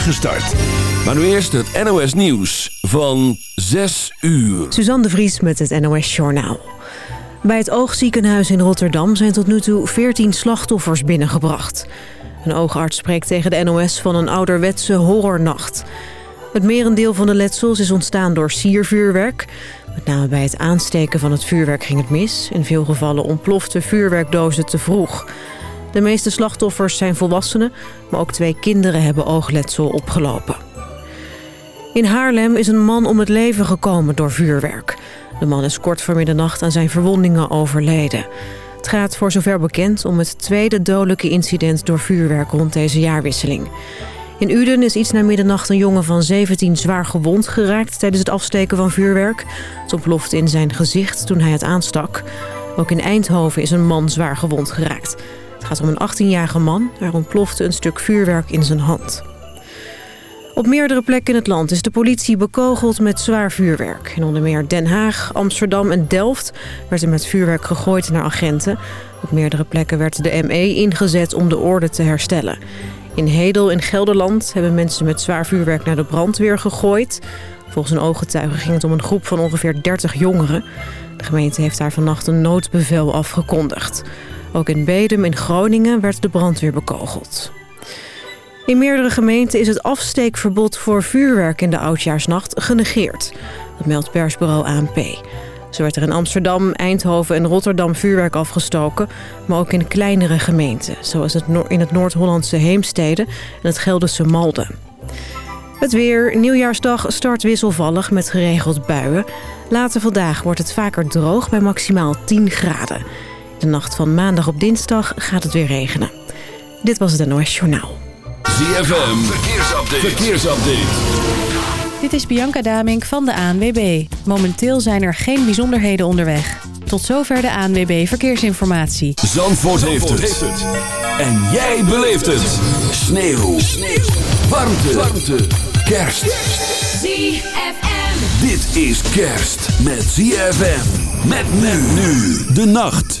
start. Maar nu eerst het NOS Nieuws van 6 uur. Suzanne de Vries met het NOS Journaal. Bij het oogziekenhuis in Rotterdam zijn tot nu toe 14 slachtoffers binnengebracht. Een oogarts spreekt tegen de NOS van een ouderwetse horrornacht. Het merendeel van de letsels is ontstaan door siervuurwerk. Met name bij het aansteken van het vuurwerk ging het mis. In veel gevallen ontplofte vuurwerkdozen te vroeg. De meeste slachtoffers zijn volwassenen, maar ook twee kinderen hebben oogletsel opgelopen. In Haarlem is een man om het leven gekomen door vuurwerk. De man is kort voor middernacht aan zijn verwondingen overleden. Het gaat voor zover bekend om het tweede dodelijke incident door vuurwerk rond deze jaarwisseling. In Uden is iets na middernacht een jongen van 17 zwaar gewond geraakt tijdens het afsteken van vuurwerk. Het ontplofte in zijn gezicht toen hij het aanstak. Ook in Eindhoven is een man zwaar gewond geraakt. Het gaat om een 18-jarige man. Er ontplofte een stuk vuurwerk in zijn hand. Op meerdere plekken in het land is de politie bekogeld met zwaar vuurwerk. In onder meer Den Haag, Amsterdam en Delft werd er met vuurwerk gegooid naar agenten. Op meerdere plekken werd de ME ingezet om de orde te herstellen. In Hedel in Gelderland hebben mensen met zwaar vuurwerk naar de brandweer gegooid. Volgens een ooggetuige ging het om een groep van ongeveer 30 jongeren. De gemeente heeft daar vannacht een noodbevel afgekondigd. Ook in Bedum in Groningen werd de brandweer bekogeld. In meerdere gemeenten is het afsteekverbod voor vuurwerk in de oudjaarsnacht genegeerd. Dat meldt persbureau ANP. Zo werd er in Amsterdam, Eindhoven en Rotterdam vuurwerk afgestoken... maar ook in kleinere gemeenten, zoals het in het Noord-Hollandse Heemstede en het Gelderse Malden. Het weer. Nieuwjaarsdag start wisselvallig met geregeld buien. Later vandaag wordt het vaker droog bij maximaal 10 graden. De nacht van maandag op dinsdag gaat het weer regenen. Dit was het NOS Journaal. ZFM, verkeersupdate. verkeersupdate. Dit is Bianca Damink van de ANWB. Momenteel zijn er geen bijzonderheden onderweg. Tot zover de ANWB Verkeersinformatie. Zandvoort, heeft, het. En jij beleeft het. Sneeuw. Sneeuw. Warmte. Warmte. Kerst. ZFM. Dit is kerst met ZFM. Met men nu de nacht.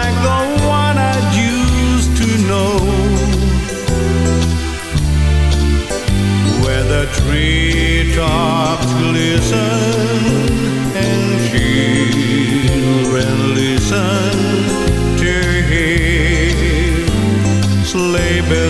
treetops glisten and children listen to hear sleigh bells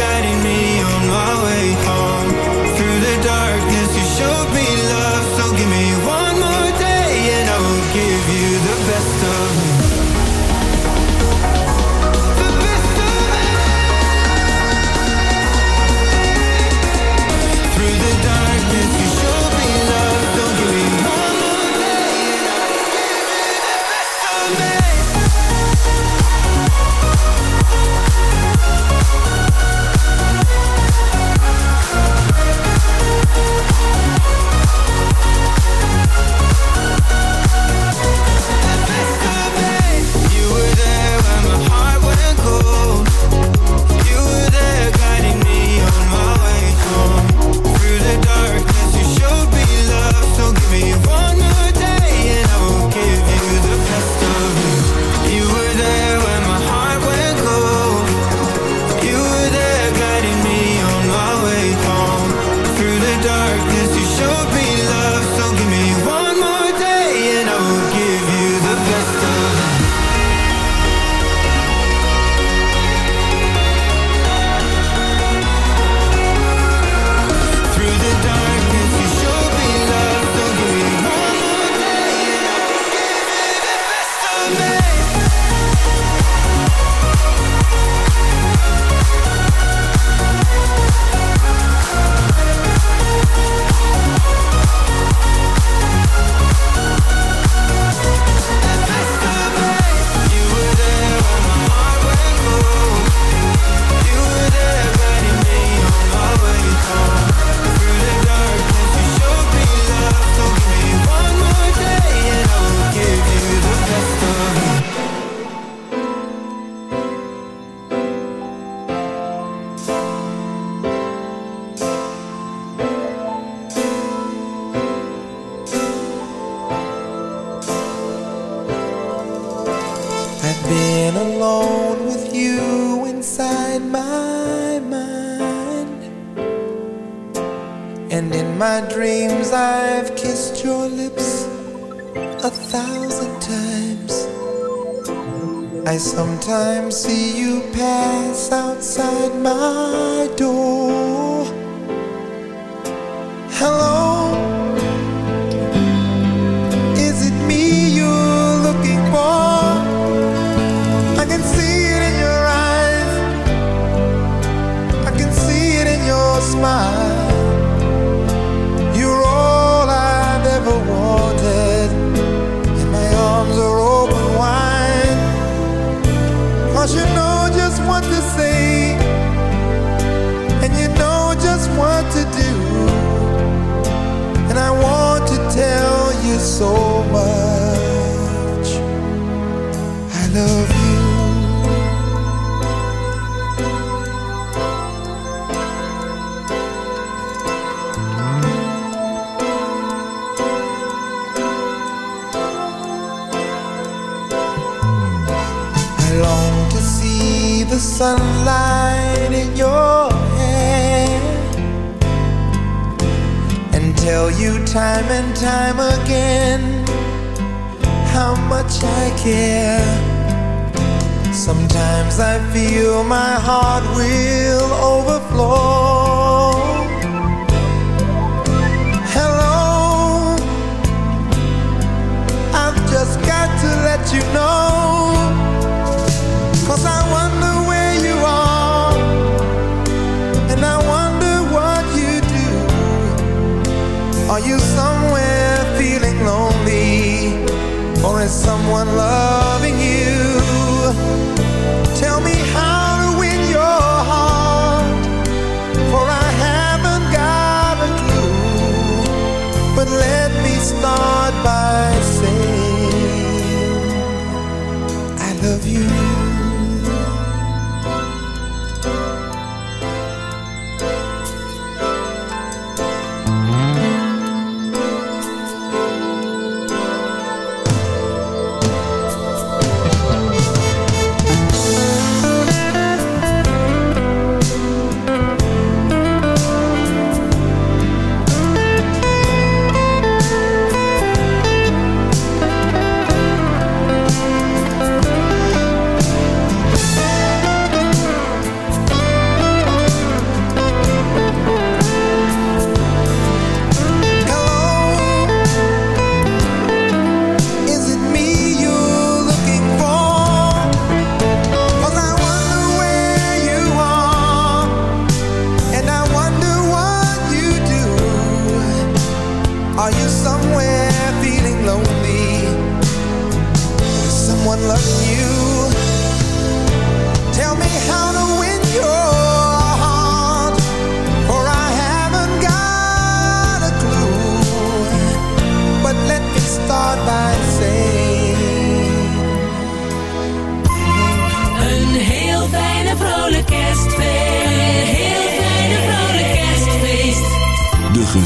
guiding me.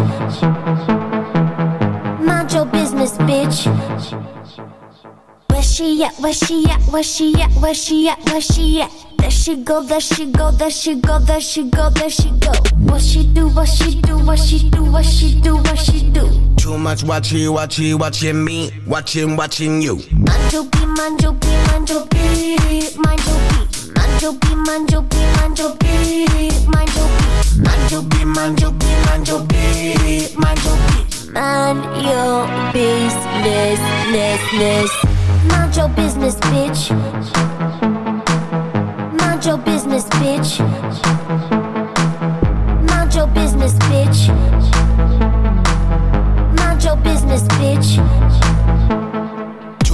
bitch. Mind your business, bitch. Where she at? Where she at? Where she at? Where she at? Where she at? There she go, there she go, there she go, there she go, there she go. What she do? What she do? What she do? What she do? What she do? Too much watching, watching, watching me, watching, watching you. Mind your beat, mind your beat, mind your beat, mind your beat manjobi, your business, ness. Mind your business, bitch. Mind your business, bitch. Mind your business, bitch. Mind your business, bitch.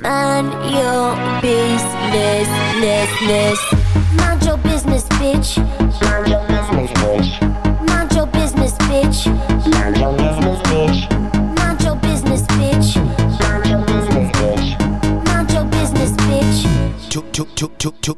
Mind your business, ness, ness. Mind your business, bitch. Mind your business, bitch. Mind your business, bitch. Mind your business, bitch. Mind your business, bitch. Mind your business, bitch. Mind your business, bitch. Took, took, took, took, took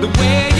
the way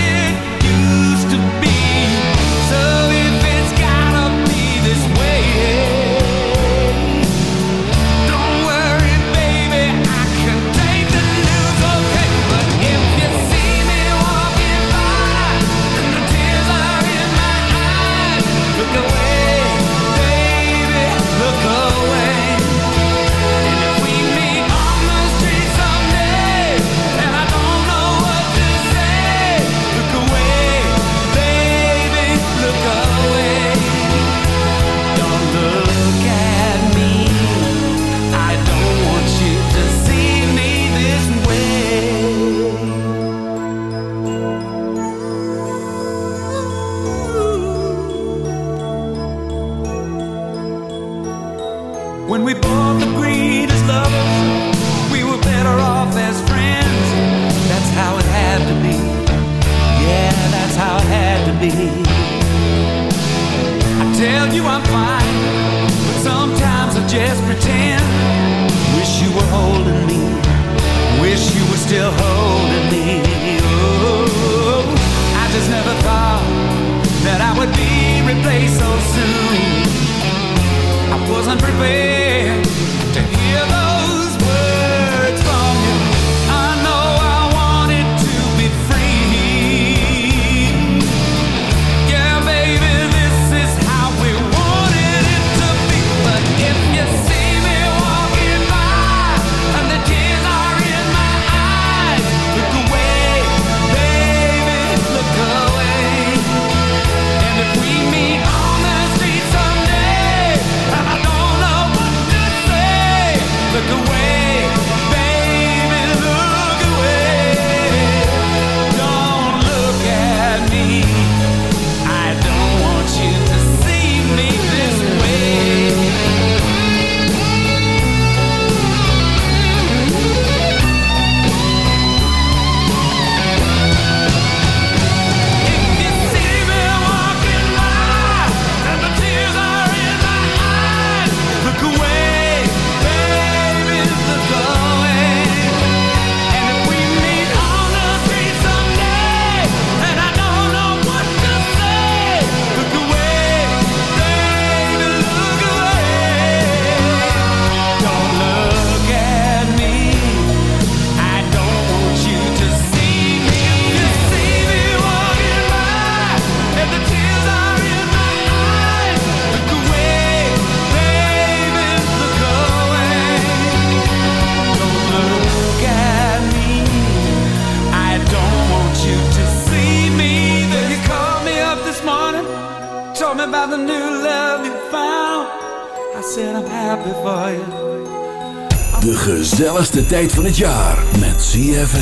tijd van het jaar met ZFM.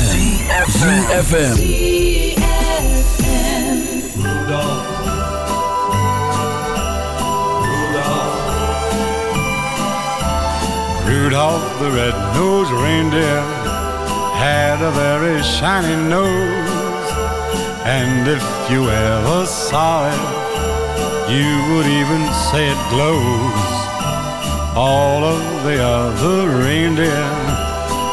ZFM. Rudolph. Rudolph. Rudolph the red-nosed reindeer had a very shiny nose. And if you ever saw it, you would even say it glows. All of the other reindeer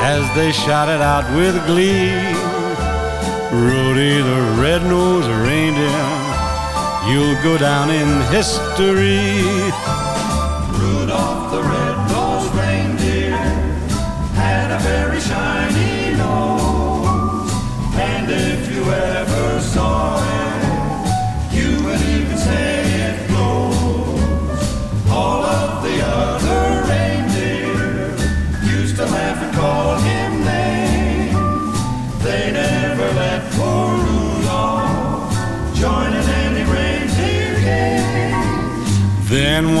as they shouted out with glee. Rudy the red-nosed reindeer, you'll go down in history.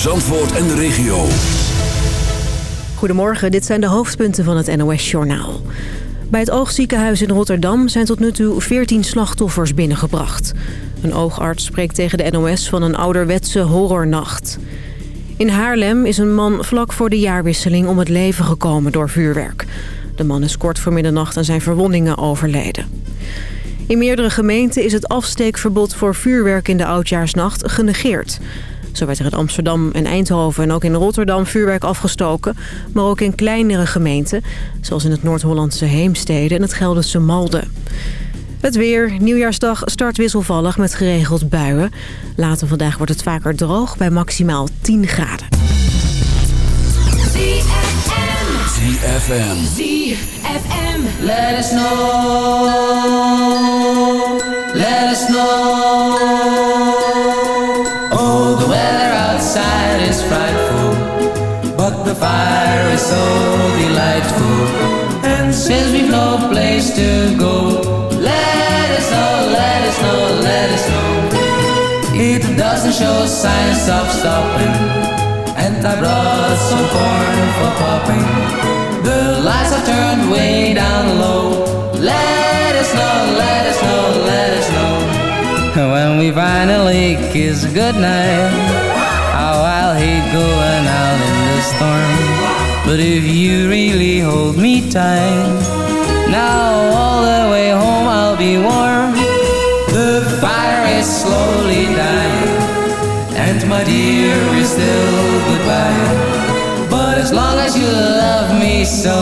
Zandvoort en de regio. Goedemorgen, dit zijn de hoofdpunten van het NOS-journaal. Bij het oogziekenhuis in Rotterdam zijn tot nu toe 14 slachtoffers binnengebracht. Een oogarts spreekt tegen de NOS van een ouderwetse horrornacht. In Haarlem is een man vlak voor de jaarwisseling om het leven gekomen door vuurwerk. De man is kort voor middernacht aan zijn verwondingen overleden. In meerdere gemeenten is het afsteekverbod voor vuurwerk in de oudjaarsnacht genegeerd. Zo werd er in Amsterdam en Eindhoven en ook in Rotterdam vuurwerk afgestoken. Maar ook in kleinere gemeenten, zoals in het Noord-Hollandse Heemstede en het Gelderse Malden. Het weer. Nieuwjaarsdag start wisselvallig met geregeld buien. Later vandaag wordt het vaker droog bij maximaal 10 graden. ZFM. ZFM. Let us know. Let us know. Outside is frightful, but the fire is so delightful. And since we've no place to go, let us know, let us know, let us know. It doesn't show signs of stopping. And I brought some corn for popping. The lights are turned way down low. Let us know, let us know, let us know. When we finally kiss goodnight, hate going out in the storm. But if you really hold me tight, now all the way home I'll be warm. The fire is slowly dying. And my dear, we're still goodbye. But as long as you love me so,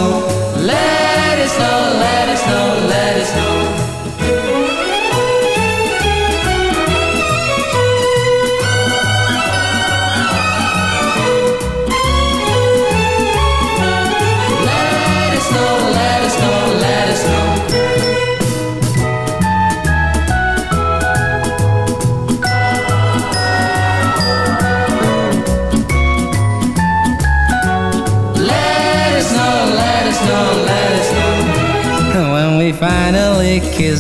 let us know, let us know, let us know.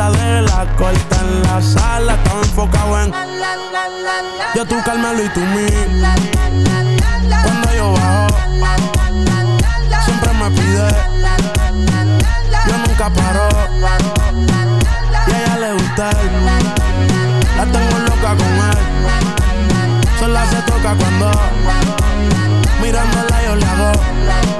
hasta de la corta en la sala. Estaba enfocado en yo tú Carmelo y tú mí. Cuando yo bajo, siempre me pide. Yo nunca paro. Y a ella le gusta él. La tengo loca con él. Sola se toca cuando mirándola yo le hago.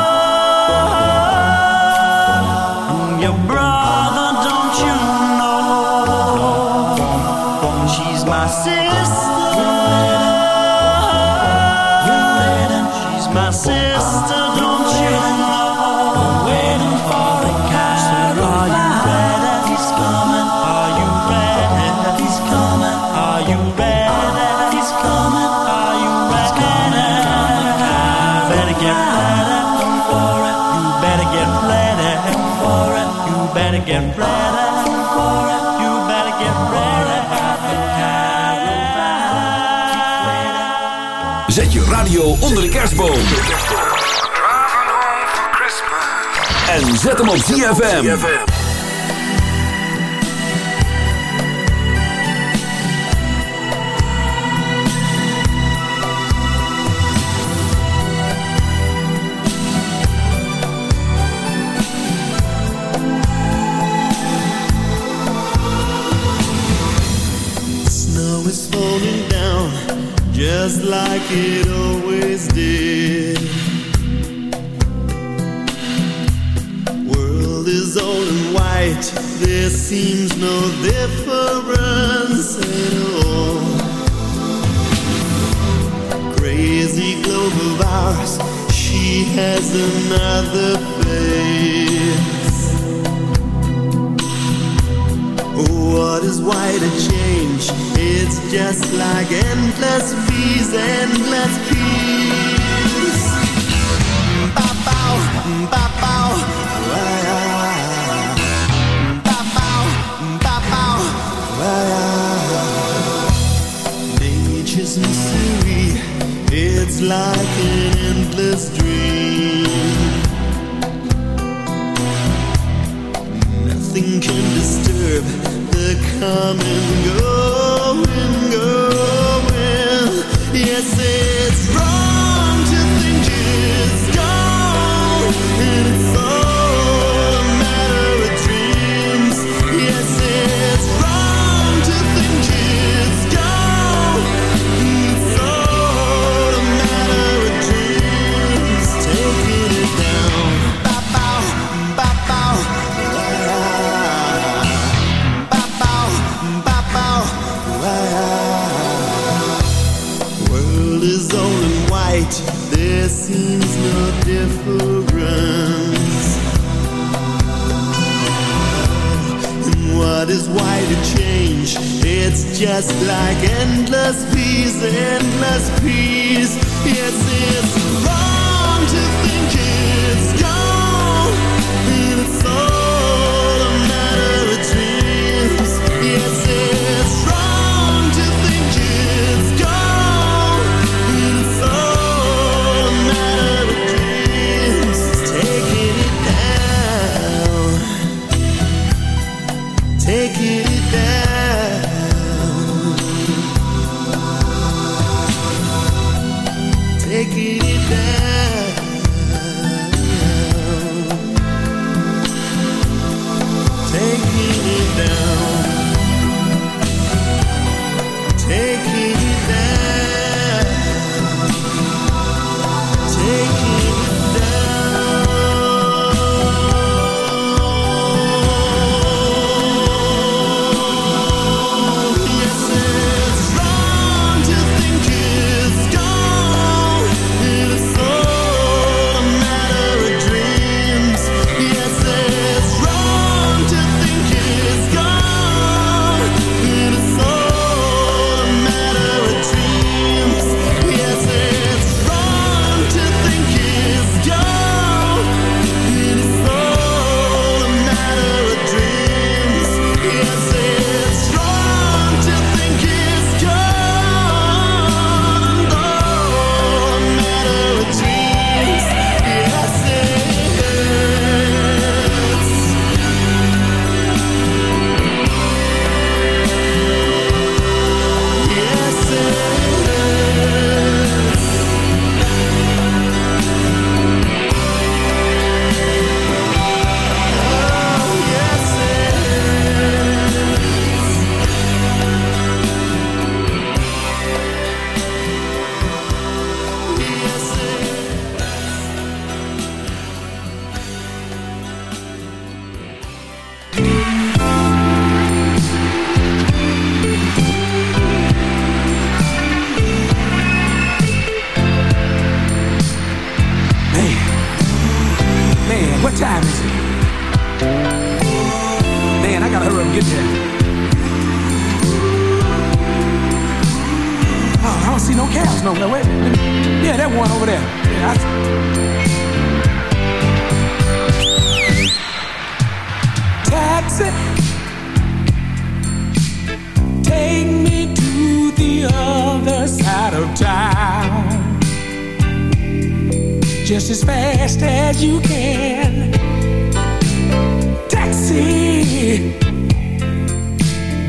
My sister, don't you know? Waiting for the. Are you ready? He's coming. Are you ready? He's coming. Are you ready? He's coming. Are you ready? Better get ready for it. You better get ready for it. You better get ready Zet je radio onder de kerstboom. En zet hem op ZFM. Just like it always did. World is all in white, there seems no difference at all. Crazy globe of ours, she has another face. What is white just like endless peace, endless peace. Ba-bow, ba-bow, wah. Ba-bow, ba-bow, wah. Nature's mystery, it's like an endless dream. Nothing can disturb the come and go Yes, it's wrong It's just like endless peace, endless peace.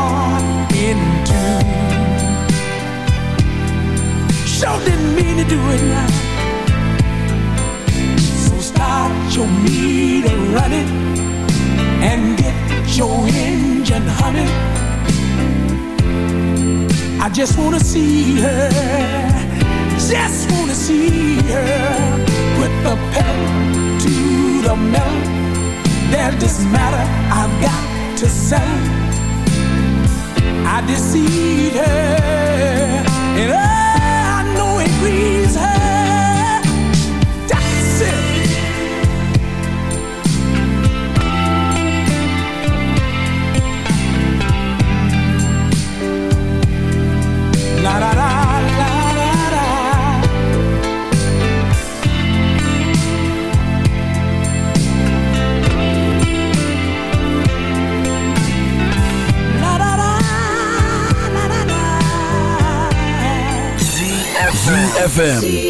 heart in two. Sure didn't mean to do it now. So start your meter running and get your engine humming. I just wanna see her, just wanna see her put the pedal to the metal. There's this matter I've got to say. I deceived her, and I know it grieves ZFM.